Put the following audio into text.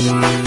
Podcast.